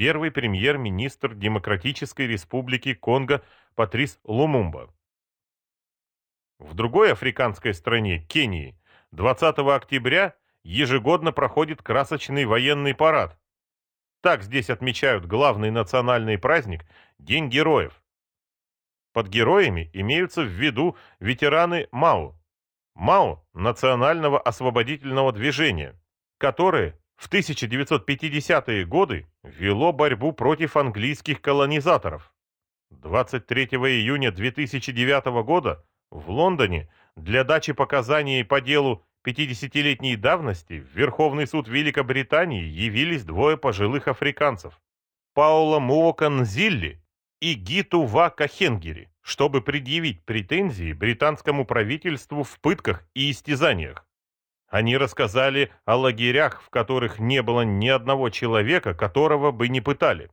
первый премьер-министр Демократической Республики Конго Патрис Лумумба. В другой африканской стране, Кении, 20 октября ежегодно проходит красочный военный парад. Так здесь отмечают главный национальный праздник – День героев. Под героями имеются в виду ветераны МАУ, МАУ – Национального освободительного движения, которое в 1950-е годы вело борьбу против английских колонизаторов. 23 июня 2009 года в Лондоне для дачи показаний по делу 50-летней давности в Верховный суд Великобритании явились двое пожилых африканцев – Паула Муоканзилли и Гиту Вака Хенгери, чтобы предъявить претензии британскому правительству в пытках и истязаниях. Они рассказали о лагерях, в которых не было ни одного человека, которого бы не пытали.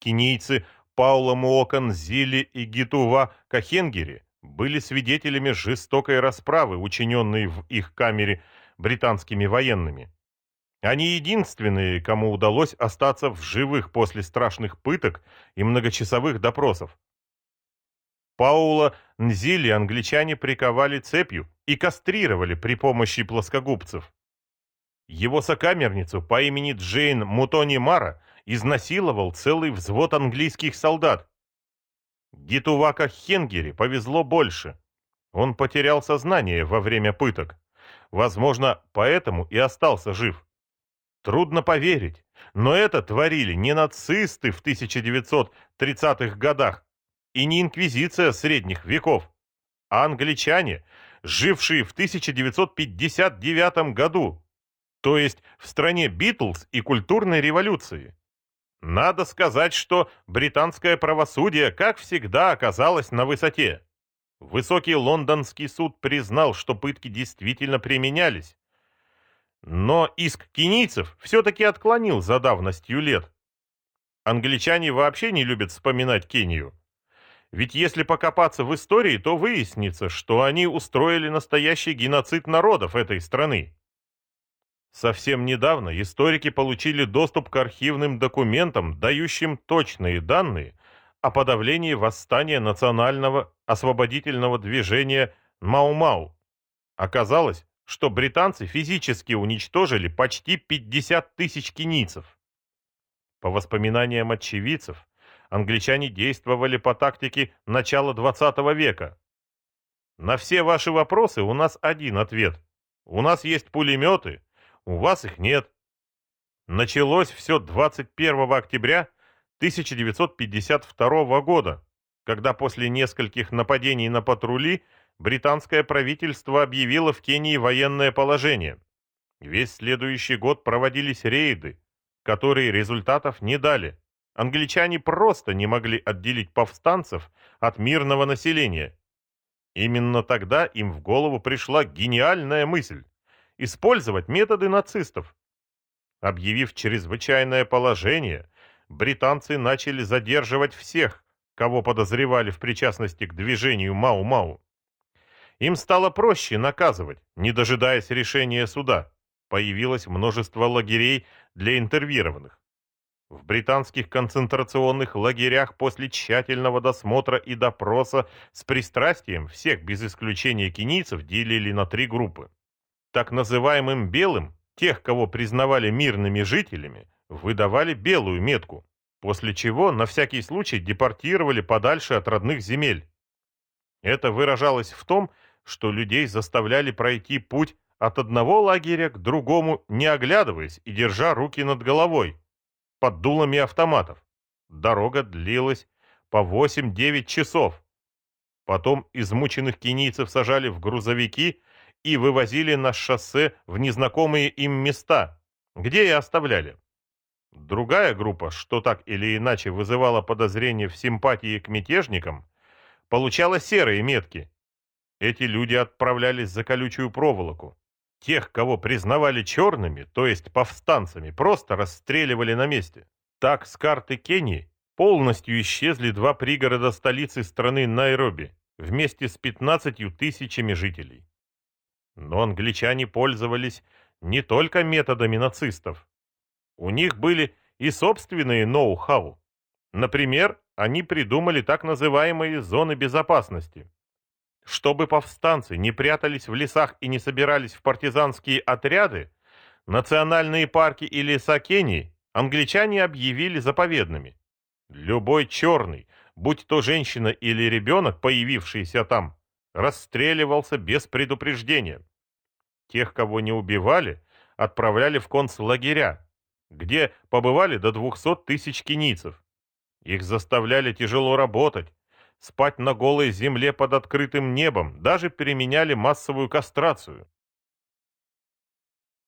Кенийцы Паула Муоканзилли и Гитува Кахенгери были свидетелями жестокой расправы, учиненной в их камере британскими военными. Они единственные, кому удалось остаться в живых после страшных пыток и многочасовых допросов. Паула Нзили англичане приковали цепью и кастрировали при помощи плоскогубцев. Его сокамерницу по имени Джейн Мутони Мара изнасиловал целый взвод английских солдат, Гитувака Хенгери повезло больше. Он потерял сознание во время пыток. Возможно, поэтому и остался жив. Трудно поверить, но это творили не нацисты в 1930-х годах и не инквизиция средних веков, а англичане, жившие в 1959 году, то есть в стране Битлз и культурной революции. Надо сказать, что британское правосудие, как всегда, оказалось на высоте. Высокий лондонский суд признал, что пытки действительно применялись. Но иск кенийцев все-таки отклонил за давностью лет. Англичане вообще не любят вспоминать Кению. Ведь если покопаться в истории, то выяснится, что они устроили настоящий геноцид народов этой страны. Совсем недавно историки получили доступ к архивным документам, дающим точные данные о подавлении восстания национального освободительного движения Мау-Мау. Оказалось, что британцы физически уничтожили почти 50 тысяч кенийцев. По воспоминаниям очевидцев, англичане действовали по тактике начала 20 века. На все ваши вопросы у нас один ответ. У нас есть пулеметы, у вас их нет. Началось все 21 октября 1952 года, когда после нескольких нападений на патрули британское правительство объявило в Кении военное положение. Весь следующий год проводились рейды, которые результатов не дали. Англичане просто не могли отделить повстанцев от мирного населения. Именно тогда им в голову пришла гениальная мысль использовать методы нацистов. Объявив чрезвычайное положение, британцы начали задерживать всех, кого подозревали в причастности к движению Мау-Мау. Им стало проще наказывать, не дожидаясь решения суда. Появилось множество лагерей для интервьюированных. В британских концентрационных лагерях после тщательного досмотра и допроса с пристрастием всех без исключения кенийцев делили на три группы. Так называемым белым, тех, кого признавали мирными жителями, выдавали белую метку, после чего на всякий случай депортировали подальше от родных земель. Это выражалось в том, что людей заставляли пройти путь от одного лагеря к другому, не оглядываясь и держа руки над головой, под дулами автоматов. Дорога длилась по 8-9 часов. Потом измученных кенийцев сажали в грузовики и вывозили на шоссе в незнакомые им места, где и оставляли. Другая группа, что так или иначе вызывала подозрение в симпатии к мятежникам, получала серые метки. Эти люди отправлялись за колючую проволоку. Тех, кого признавали черными, то есть повстанцами, просто расстреливали на месте. Так с карты Кении полностью исчезли два пригорода столицы страны Найроби вместе с 15 тысячами жителей. Но англичане пользовались не только методами нацистов. У них были и собственные ноу-хау. Например, они придумали так называемые зоны безопасности. Чтобы повстанцы не прятались в лесах и не собирались в партизанские отряды, национальные парки и леса Кении англичане объявили заповедными. Любой черный, будь то женщина или ребенок, появившийся там, расстреливался без предупреждения. Тех, кого не убивали, отправляли в концлагеря, где побывали до 200 тысяч кенийцев. Их заставляли тяжело работать, спать на голой земле под открытым небом, даже применяли массовую кастрацию.